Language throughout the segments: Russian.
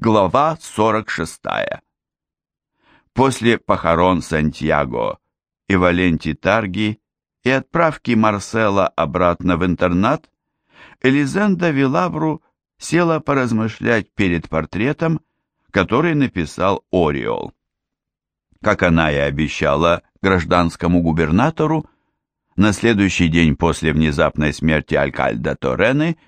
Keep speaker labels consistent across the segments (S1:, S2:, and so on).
S1: Глава 46. После похорон Сантьяго и Валенти Тарги и отправки Марсела обратно в интернат, Элизенда Вилабру села поразмышлять перед портретом, который написал Ориол. Как она и обещала гражданскому губернатору, на следующий день после внезапной смерти Алькальда Торены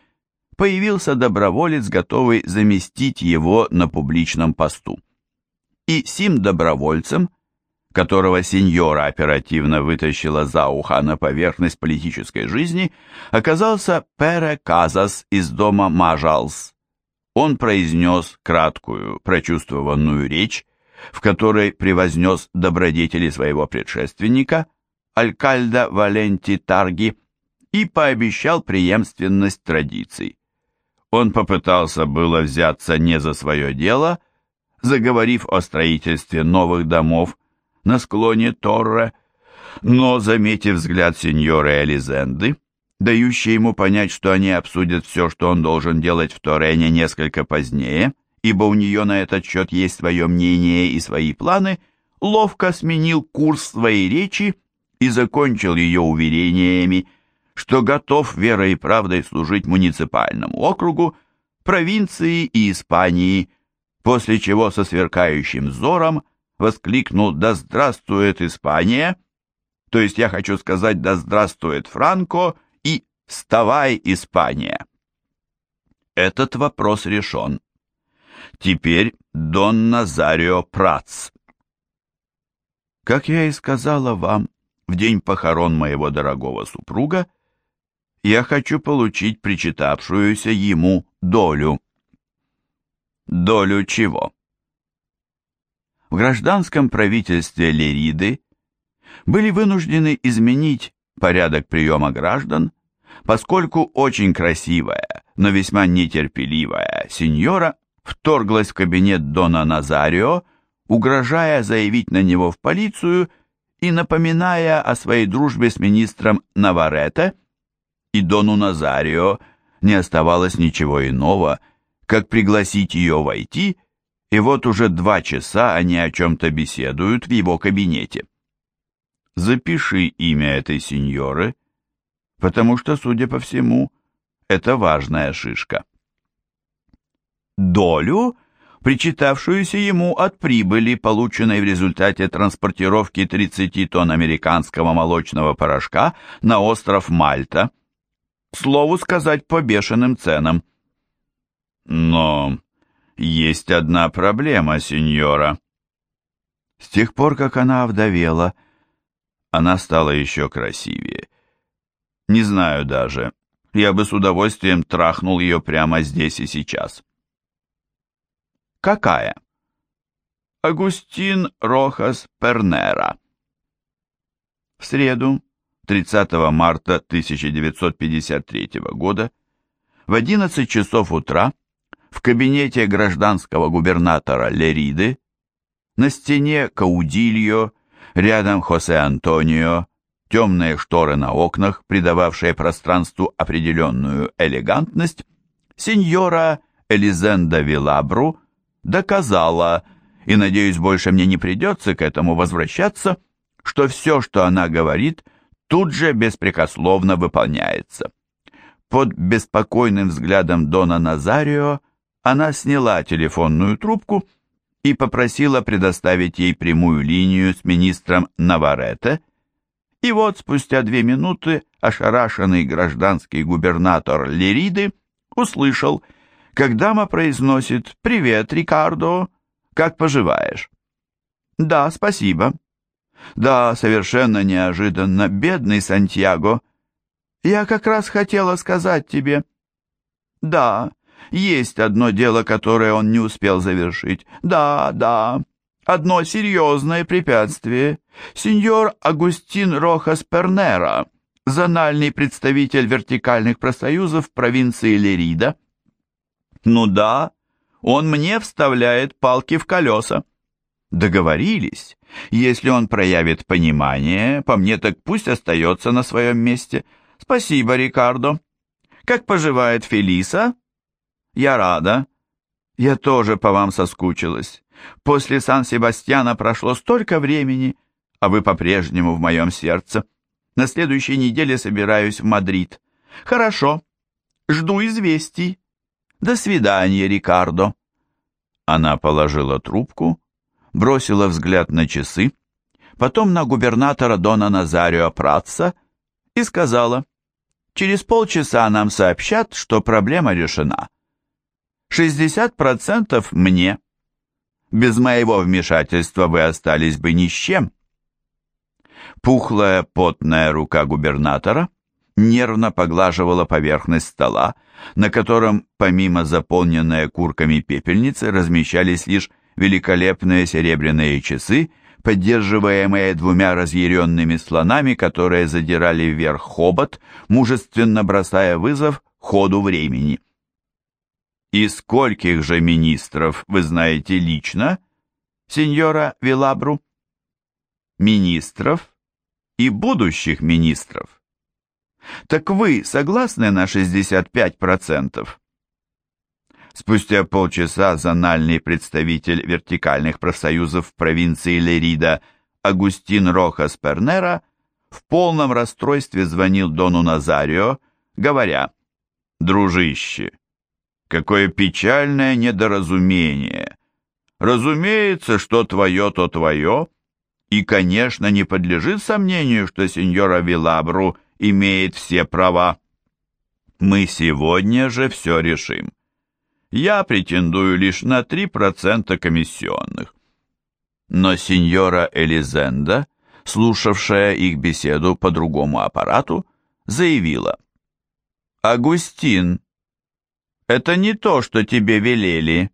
S1: появился доброволец, готовый заместить его на публичном посту. И сим добровольцем, которого сеньора оперативно вытащила за ухо на поверхность политической жизни, оказался Пере Казас из дома Мажалс. Он произнес краткую, прочувствованную речь, в которой превознес добродетели своего предшественника, Алькальда Валенти Тарги, и пообещал преемственность традиций. Он попытался было взяться не за свое дело, заговорив о строительстве новых домов на склоне Торре, но, заметив взгляд сеньоры Элизенды, дающий ему понять, что они обсудят все, что он должен делать в Торене несколько позднее, ибо у нее на этот счет есть свое мнение и свои планы, ловко сменил курс своей речи и закончил ее уверениями, что готов верой и правдой служить муниципальному округу, провинции и Испании, после чего со сверкающим взором воскликнул «Да здравствует Испания!» То есть я хочу сказать «Да здравствует Франко!» и «Вставай, Испания!» Этот вопрос решен. Теперь Дон Назарио Прац. Как я и сказала вам, в день похорон моего дорогого супруга, я хочу получить причитавшуюся ему долю. Долю чего? В гражданском правительстве Лериды были вынуждены изменить порядок приема граждан, поскольку очень красивая, но весьма нетерпеливая сеньора вторглась в кабинет Дона Назарио, угрожая заявить на него в полицию и напоминая о своей дружбе с министром Наваретте, и Дону Назарио не оставалось ничего иного, как пригласить ее войти, и вот уже два часа они о чем-то беседуют в его кабинете. Запиши имя этой сеньоры, потому что, судя по всему, это важная шишка. Долю, причитавшуюся ему от прибыли, полученной в результате транспортировки 30 тонн американского молочного порошка на остров Мальта, слову сказать, по бешеным ценам. Но есть одна проблема, сеньора. С тех пор, как она овдовела, она стала еще красивее. Не знаю даже, я бы с удовольствием трахнул ее прямо здесь и сейчас. Какая? Агустин Рохас Пернера. В среду, 30 марта 1953 года в 11 часов утра в кабинете гражданского губернатора Лериды на стене Каудильо, рядом Хосе Антонио, темные шторы на окнах, придававшие пространству определенную элегантность, сеньора Элизенда Вилабру доказала, и, надеюсь, больше мне не придется к этому возвращаться, что все, что она говорит – тут же беспрекословно выполняется. Под беспокойным взглядом Дона Назарио она сняла телефонную трубку и попросила предоставить ей прямую линию с министром Наваретте. И вот спустя две минуты ошарашенный гражданский губернатор Лериды услышал, как дама произносит «Привет, Рикардо, как поживаешь?» «Да, спасибо», да, совершенно неожиданно, бедный Сантьяго. Я как раз хотела сказать тебе. Да, есть одно дело, которое он не успел завершить. Да, да, одно серьезное препятствие. Сеньор Агустин Рохас Пернера, зональный представитель вертикальных профсоюзов провинции Лерида. Ну да, он мне вставляет палки в колеса. Договорились. Если он проявит понимание, по мне так пусть остается на своем месте. Спасибо, Рикардо. Как поживает Фелиса? Я рада. «Я тоже по вам соскучилась. После Сан-Себастьяна прошло столько времени, а вы по-прежнему в моем сердце. На следующей неделе собираюсь в Мадрид. Хорошо. Жду известий. До свидания, Рикардо». Она положила трубку, бросила взгляд на часы, потом на губернатора Дона Назарио Пратца и сказала, «Через полчаса нам сообщат, что проблема решена. 60% мне. Без моего вмешательства вы остались бы ни с чем». Пухлая потная рука губернатора нервно поглаживала поверхность стола, на котором, помимо заполненной курками пепельницы, размещались лишь великолепные серебряные часы, поддерживаемые двумя разъяренными слонами, которые задирали вверх хобот, мужественно бросая вызов ходу времени. «И скольких же министров вы знаете лично, сеньора Вилабру?» «Министров и будущих министров». «Так вы согласны на 65%?» Спустя полчаса зональный представитель вертикальных профсоюзов провинции Лерида Агустин Рохас Пернера в полном расстройстве звонил Дону Назарио, говоря «Дружище, какое печальное недоразумение! Разумеется, что твое, то твое, и, конечно, не подлежит сомнению, что сеньора Вилабру имеет все права. Мы сегодня же все решим я претендую лишь на 3% комиссионных. Но сеньора Элизенда, слушавшая их беседу по другому аппарату, заявила. «Агустин, это не то, что тебе велели.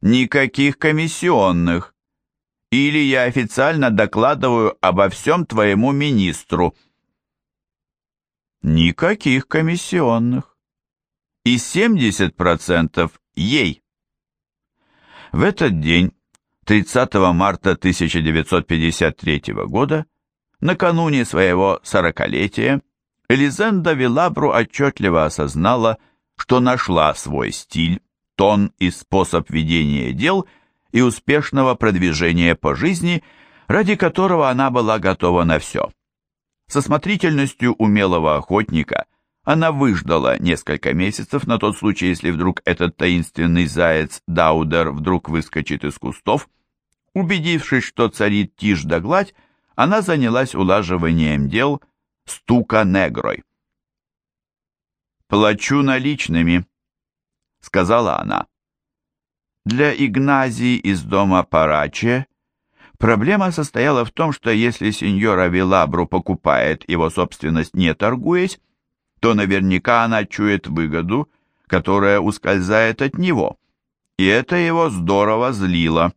S1: Никаких комиссионных. Или я официально докладываю обо всем твоему министру». «Никаких комиссионных и 70% ей. В этот день, 30 марта 1953 года, накануне своего сорокалетия, Элизенда Вилабру отчетливо осознала, что нашла свой стиль, тон и способ ведения дел и успешного продвижения по жизни, ради которого она была готова на все. Со смотрительностью умелого охотника – она выждала несколько месяцев на тот случай, если вдруг этот таинственный заяц Даудер вдруг выскочит из кустов. Убедившись, что царит тишь да гладь, она занялась улаживанием дел стука негрой. «Плачу наличными», — сказала она. Для Игназии из дома Параче проблема состояла в том, что если сеньора Вилабру покупает его собственность не торгуясь, то наверняка она чует выгоду, которая ускользает от него, и это его здорово злило.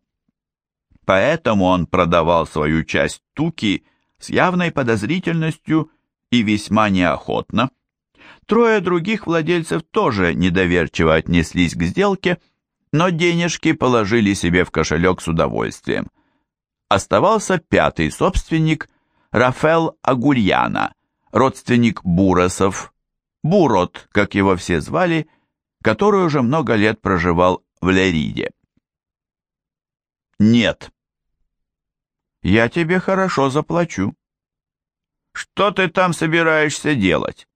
S1: Поэтому он продавал свою часть туки с явной подозрительностью и весьма неохотно. Трое других владельцев тоже недоверчиво отнеслись к сделке, но денежки положили себе в кошелек с удовольствием. Оставался пятый собственник, Рафел Агульяна, родственник Буросов, Бурот, как его все звали, который уже много лет проживал в Лериде. «Нет». «Я тебе хорошо заплачу». «Что ты там собираешься делать?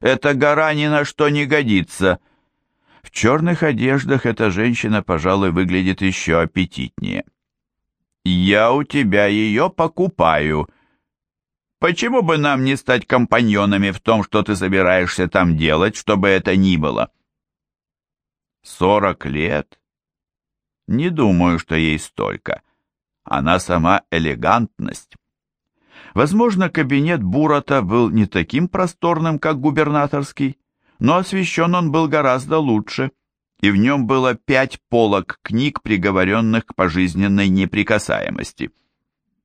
S1: Эта гора ни на что не годится». В черных одеждах эта женщина, пожалуй, выглядит еще аппетитнее. «Я у тебя ее покупаю», Почему бы нам не стать компаньонами в том, что ты собираешься там делать, чтобы это ни было? Сорок лет? Не думаю, что ей столько. Она сама элегантность. Возможно, кабинет Бурата был не таким просторным, как губернаторский, но освещен он был гораздо лучше, и в нем было пять полок книг, приговоренных к пожизненной неприкасаемости.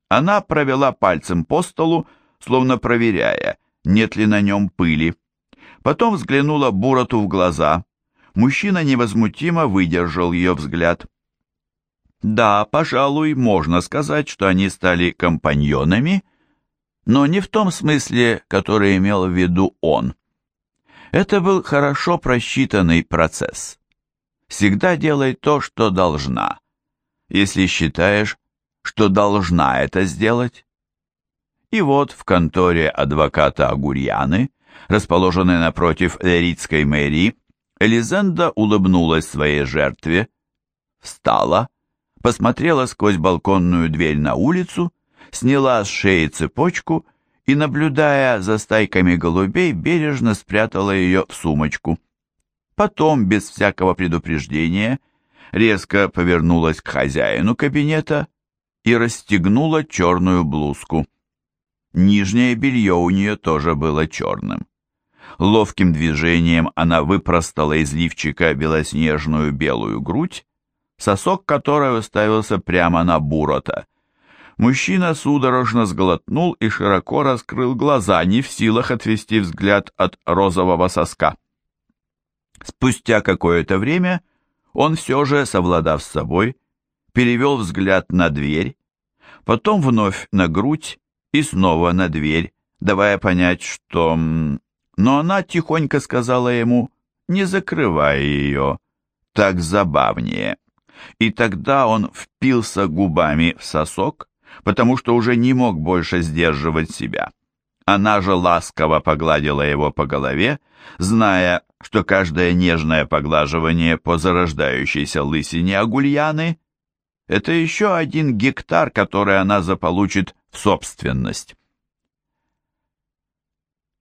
S1: Она провела пальцем по столу, словно проверяя, нет ли на нем пыли. Потом взглянула Бурату в глаза. Мужчина невозмутимо выдержал ее взгляд. Да, пожалуй, можно сказать, что они стали компаньонами, но не в том смысле, который имел в виду он. Это был хорошо просчитанный процесс. всегда делай то, что должна, если считаешь, что должна это сделать. И вот в конторе адвоката Агурьяны, расположенной напротив Леритской мэрии, Элизенда улыбнулась своей жертве, встала, посмотрела сквозь балконную дверь на улицу, сняла с шеи цепочку и, наблюдая за стайками голубей, бережно спрятала ее в сумочку. Потом, без всякого предупреждения, резко повернулась к хозяину кабинета и расстегнула черную блузку. Нижнее белье у нее тоже было черным. Ловким движением она выпростала из лифчика белоснежную белую грудь, сосок которой уставился прямо на Бурота. Мужчина судорожно сглотнул и широко раскрыл глаза, не в силах отвести взгляд от розового соска. Спустя какое-то время он все же, совладав с собой, перевел взгляд на дверь, потом вновь на грудь и снова на дверь, давая понять, что... Но она тихонько сказала ему, не закрывай ее, так забавнее. И тогда он впился губами в сосок, потому что уже не мог больше сдерживать себя. Она же ласково погладила его по голове, зная, что каждое нежное поглаживание по зарождающейся лысине Агульяны – это еще один гектар, который она заполучит в собственность.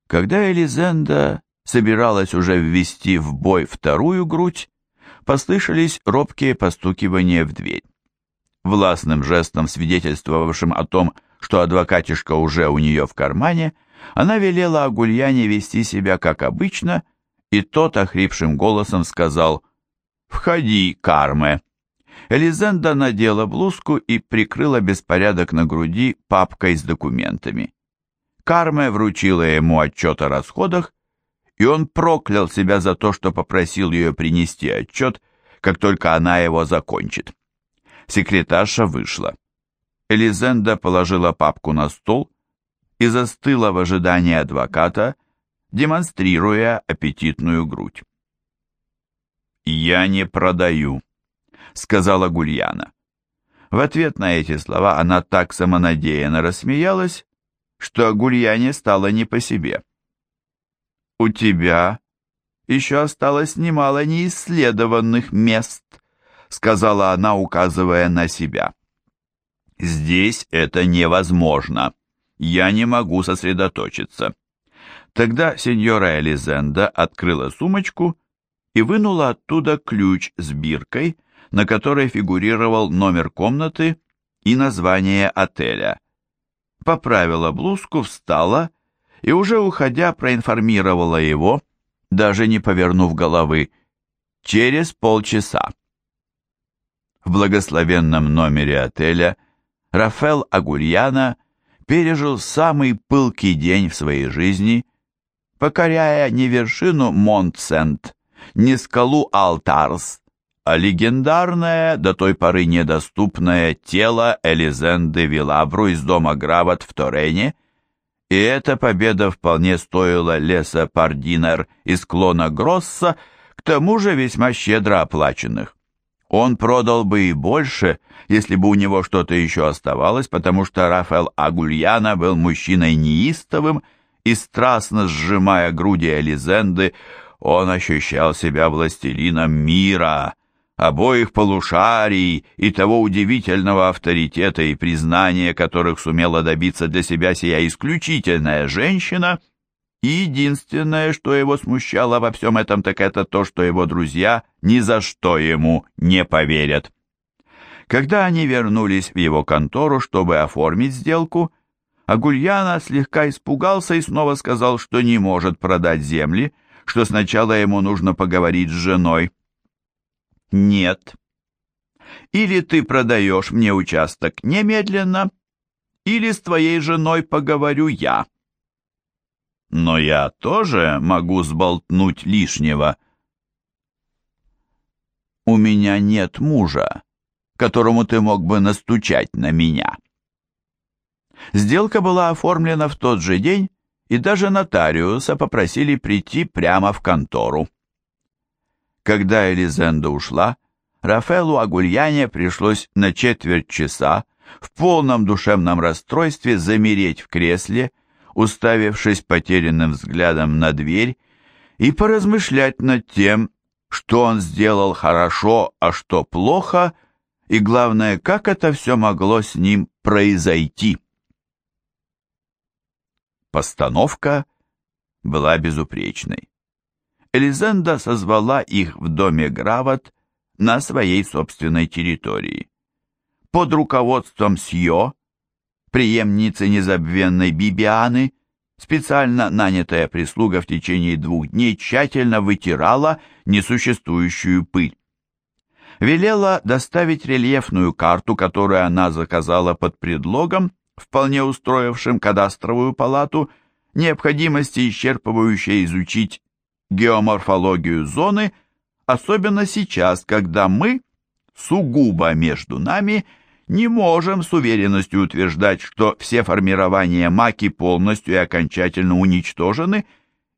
S1: Когда Элизенда собиралась уже ввести в бой вторую грудь, послышались робкие постукивания в дверь. Властным жестом, свидетельствовавшим о том, что адвокатишка уже у нее в кармане, она велела Агульяне вести себя как обычно – и тот охрипшим голосом сказал «Входи, Карме». Элизенда надела блузку и прикрыла беспорядок на груди папкой с документами. Карме вручила ему отчет о расходах, и он проклял себя за то, что попросил ее принести отчет, как только она его закончит. Секретарша вышла. Элизенда положила папку на стол и застыла в ожидании адвоката, демонстрируя аппетитную грудь. «Я не продаю», — сказала Гульяна. В ответ на эти слова она так самонадеянно рассмеялась, что Гульяне стало не по себе. «У тебя еще осталось немало неисследованных мест», — сказала она, указывая на себя. «Здесь это невозможно. Я не могу сосредоточиться. Тогда сеньора Элизенда открыла сумочку и вынула оттуда ключ с биркой, на которой фигурировал номер комнаты и название отеля. Поправила блузку, встала и уже уходя проинформировала его, даже не повернув головы, через полчаса. В благословенном номере отеля Рафел Агурьяна пережил самый пылкий день в своей жизни – покоряя не вершину Монтсент, не скалу Алтарс, а легендарное, до той поры недоступное тело Элизенды Вилабру из дома Грават в Торене, и эта победа вполне стоила леса Пардинер из клона Гросса, к тому же весьма щедро оплаченных. Он продал бы и больше, если бы у него что-то еще оставалось, потому что Рафаэл Агульяна был мужчиной неистовым и страстно сжимая груди Элизенды, он ощущал себя властелином мира, обоих полушарий и того удивительного авторитета и признания, которых сумела добиться для себя сия исключительная женщина, и единственное, что его смущало во всем этом, так это то, что его друзья ни за что ему не поверят. Когда они вернулись в его контору, чтобы оформить сделку, а Гульяна слегка испугался и снова сказал, что не может продать земли, что сначала ему нужно поговорить с женой. «Нет. Или ты продаешь мне участок немедленно, или с твоей женой поговорю я. Но я тоже могу сболтнуть лишнего. У меня нет мужа, которому ты мог бы настучать на меня». Сделка была оформлена в тот же день, и даже нотариуса попросили прийти прямо в контору. Когда Элизенда ушла, Рафаэлу Агульяне пришлось на четверть часа в полном душевном расстройстве замереть в кресле, уставившись потерянным взглядом на дверь, и поразмышлять над тем, что он сделал хорошо, а что плохо, и главное, как это все могло с ним произойти. Постановка была безупречной. Элизенда созвала их в доме Грават на своей собственной территории. Под руководством Сьо, преемницы незабвенной Бибианы, специально нанятая прислуга в течение двух дней тщательно вытирала несуществующую пыль. Велела доставить рельефную карту, которую она заказала под предлогом, вполне устроившим кадастровую палату, необходимости исчерпывающей изучить геоморфологию зоны, особенно сейчас, когда мы, сугубо между нами, не можем с уверенностью утверждать, что все формирования маки полностью и окончательно уничтожены,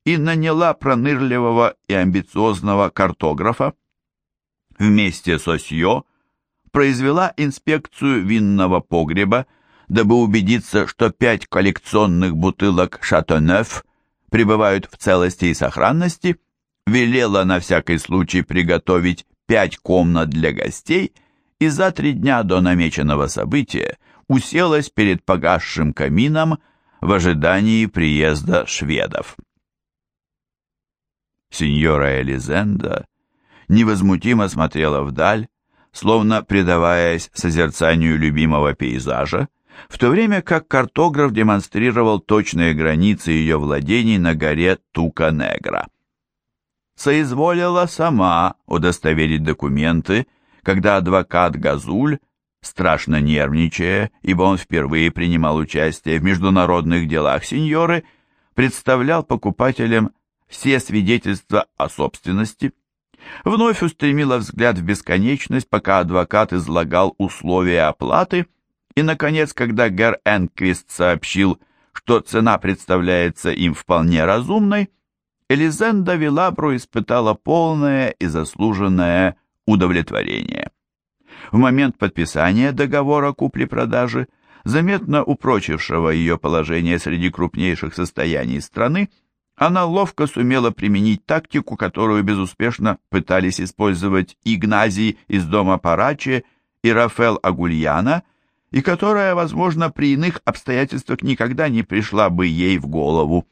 S1: и наняла пронырливого и амбициозного картографа. Вместе с Осьё произвела инспекцию винного погреба, дабы убедиться, что пять коллекционных бутылок «Шатонеф» пребывают в целости и сохранности, велела на всякий случай приготовить пять комнат для гостей – и за три дня до намеченного события уселась перед погасшим камином в ожидании приезда шведов. Сеньора Элизенда невозмутимо смотрела вдаль, словно предаваясь созерцанию любимого пейзажа, в то время как картограф демонстрировал точные границы ее владений на горе Тука-Негра. Соизволила сама удостоверить документы, когда адвокат Газуль, страшно нервничая, ибо он впервые принимал участие в международных делах сеньоры, представлял покупателям все свидетельства о собственности, вновь устремила взгляд в бесконечность, пока адвокат излагал условия оплаты, и, наконец, когда Гер Энквист сообщил, что цена представляется им вполне разумной, Элизенда Вилабру испытала полное и заслуженное удовлетворение. В момент подписания договора купли-продажи, заметно упрочившего ее положение среди крупнейших состояний страны, она ловко сумела применить тактику, которую безуспешно пытались использовать Игназий из дома Параче и Рафел Агульяна, и которая, возможно, при иных обстоятельствах никогда не пришла бы ей в голову.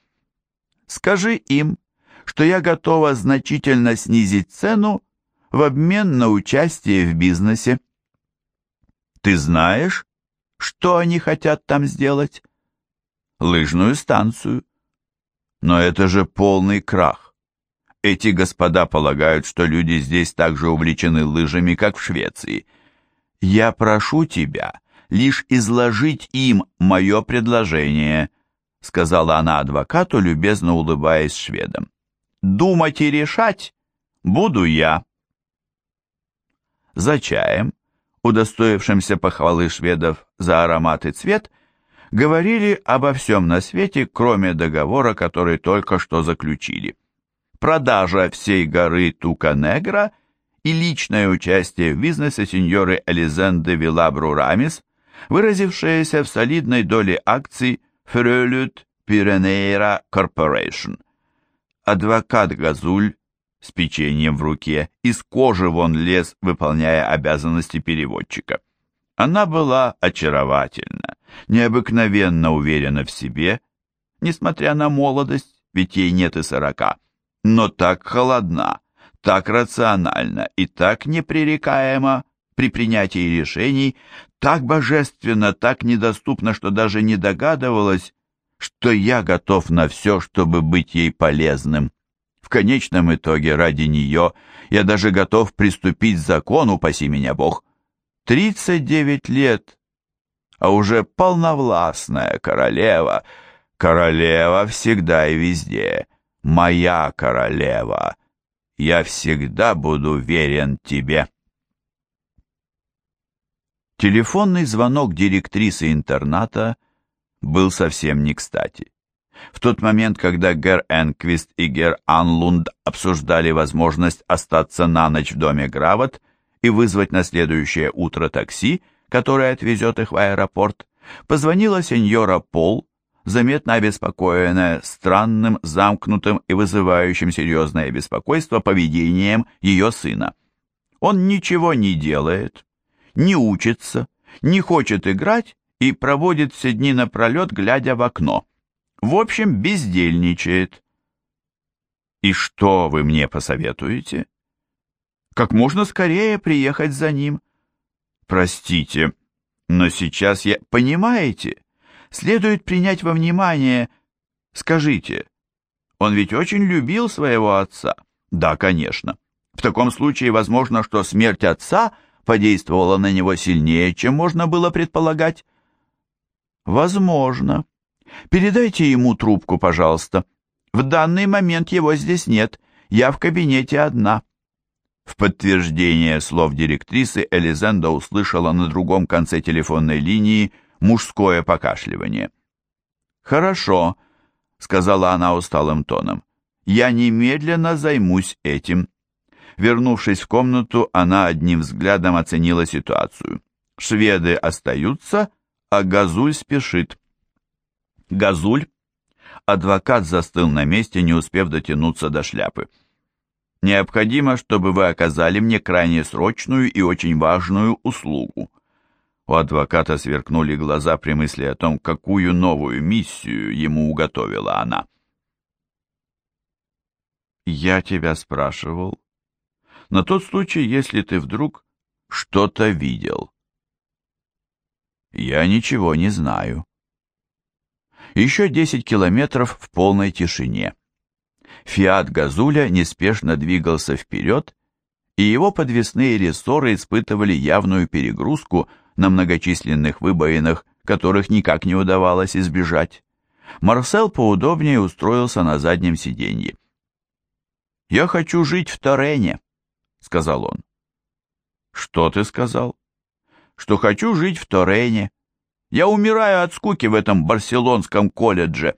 S1: «Скажи им, что я готова значительно снизить цену в обмен на участие в бизнесе. Ты знаешь, что они хотят там сделать? Лыжную станцию. Но это же полный крах. Эти господа полагают, что люди здесь так же увлечены лыжами, как в Швеции. Я прошу тебя лишь изложить им мое предложение, сказала она адвокату, любезно улыбаясь шведам. Думать и решать буду я. За чаем, удостоившимся похвалы шведов за аромат и цвет, говорили обо всем на свете, кроме договора, который только что заключили. Продажа всей горы Тука-Негра и личное участие в бизнесе сеньоры Элизенды Вилабру Рамис, выразившееся в солидной доле акций Фрölют Пиренейра Корпорейшн. Адвокат Газуль с печеньем в руке, из кожи вон лез, выполняя обязанности переводчика. Она была очаровательна, необыкновенно уверена в себе, несмотря на молодость, ведь ей нет и сорока, но так холодна, так рациональна и так непререкаема при принятии решений, так божественно, так недоступно, что даже не догадывалась, что я готов на все, чтобы быть ей полезным. В конечном итоге ради нее я даже готов приступить к закону, упаси меня Бог. Тридцать девять лет, а уже полновластная королева, королева всегда и везде, моя королева, я всегда буду верен тебе. Телефонный звонок директрисы интерната был совсем не кстати. В тот момент, когда Гер Энквист и Гер Анлунд обсуждали возможность остаться на ночь в доме Грават и вызвать на следующее утро такси, которое отвезет их в аэропорт, позвонила сеньора Пол, заметно обеспокоенная странным, замкнутым и вызывающим серьезное беспокойство поведением ее сына. Он ничего не делает, не учится, не хочет играть и проводит все дни напролет, глядя в окно. В общем, бездельничает. И что вы мне посоветуете? Как можно скорее приехать за ним. Простите, но сейчас я... Понимаете? Следует принять во внимание... Скажите, он ведь очень любил своего отца? Да, конечно. В таком случае возможно, что смерть отца подействовала на него сильнее, чем можно было предполагать. Возможно. Передайте ему трубку, пожалуйста. В данный момент его здесь нет. Я в кабинете одна. В подтверждение слов директрисы Элизенда услышала на другом конце телефонной линии мужское покашливание. «Хорошо», — сказала она усталым тоном. «Я немедленно займусь этим». Вернувшись в комнату, она одним взглядом оценила ситуацию. Шведы остаются, а Газуль спешит. Газуль? Адвокат застыл на месте, не успев дотянуться до шляпы. Необходимо, чтобы вы оказали мне крайне срочную и очень важную услугу. У адвоката сверкнули глаза при мысли о том, какую новую миссию ему уготовила она. «Я тебя спрашивал. На тот случай, если ты вдруг что-то видел». «Я ничего не знаю». Еще десять километров в полной тишине. Фиат Газуля неспешно двигался вперед, и его подвесные рессоры испытывали явную перегрузку на многочисленных выбоинах, которых никак не удавалось избежать. Марсел поудобнее устроился на заднем сиденье. «Я хочу жить в Торене», — сказал он. «Что ты сказал?» «Что хочу жить в Торене. Я умираю от скуки в этом барселонском колледже».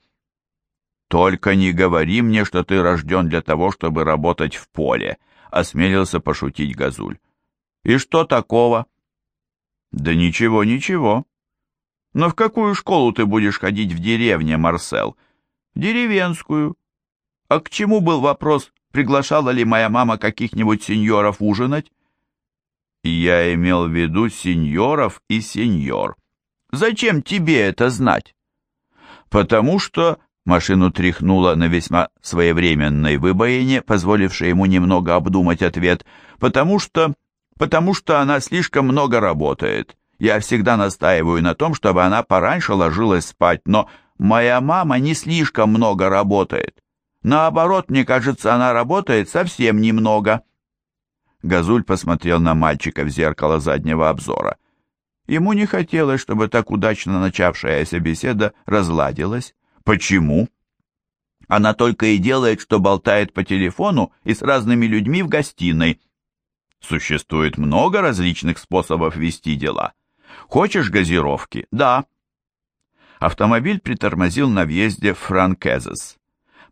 S1: «Только не говори мне, что ты рожден для того, чтобы работать в поле», — осмелился пошутить Газуль. «И что такого?» «Да ничего, ничего. Но в какую школу ты будешь ходить в деревне, Марсел?» «В деревенскую. А к чему был вопрос, приглашала ли моя мама каких-нибудь сеньоров ужинать?» «Я имел в виду сеньоров и сеньор. Зачем тебе это знать?» «Потому что Машину тряхнуло на весьма своевременной выбоине, позволившей ему немного обдумать ответ, потому что... потому что она слишком много работает. Я всегда настаиваю на том, чтобы она пораньше ложилась спать, но моя мама не слишком много работает. Наоборот, мне кажется, она работает совсем немного. Газуль посмотрел на мальчика в зеркало заднего обзора. Ему не хотелось, чтобы так удачно начавшаяся беседа разладилась. Почему? Она только и делает, что болтает по телефону и с разными людьми в гостиной. Существует много различных способов вести дела. Хочешь газировки? Да. Автомобиль притормозил на въезде в Франкезес.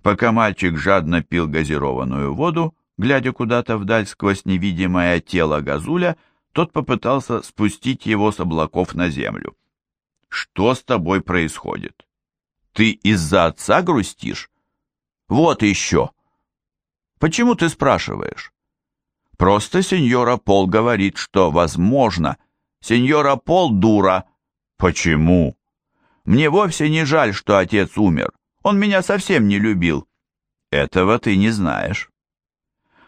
S1: Пока мальчик жадно пил газированную воду, глядя куда-то вдаль сквозь невидимое тело газуля, тот попытался спустить его с облаков на землю. «Что с тобой происходит?» Ты из-за отца грустишь? Вот еще. Почему ты спрашиваешь? Просто сеньора Пол говорит, что возможно. Сеньора Пол дура. Почему? Мне вовсе не жаль, что отец умер. Он меня совсем не любил. Этого ты не знаешь.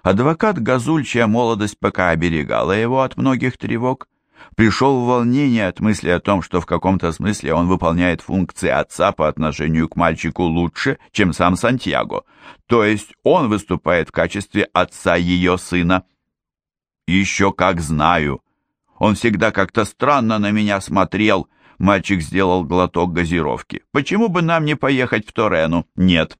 S1: Адвокат Газуль, чья молодость пока оберегала его от многих тревог, пришел в волнение от мысли о том, что в каком-то смысле он выполняет функции отца по отношению к мальчику лучше, чем сам Сантьяго, то есть он выступает в качестве отца ее сына. «Еще как знаю. Он всегда как-то странно на меня смотрел», Мальчик сделал глоток газировки. «Почему бы нам не поехать в Торену?» «Нет.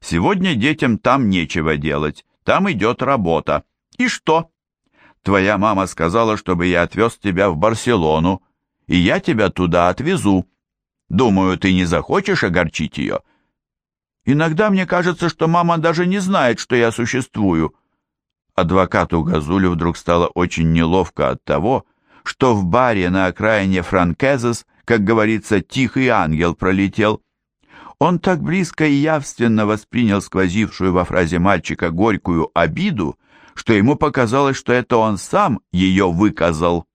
S1: Сегодня детям там нечего делать. Там идет работа. И что?» Твоя мама сказала, чтобы я отвез тебя в Барселону, и я тебя туда отвезу. Думаю, ты не захочешь огорчить ее. Иногда мне кажется, что мама даже не знает, что я существую». Адвокату Газулю вдруг стало очень неловко от того, что в баре на окраине Франкезес, как говорится, тихий ангел пролетел. Он так близко и явственно воспринял сквозившую во фразе мальчика горькую обиду, что ему показалось, что это он сам ее выказал.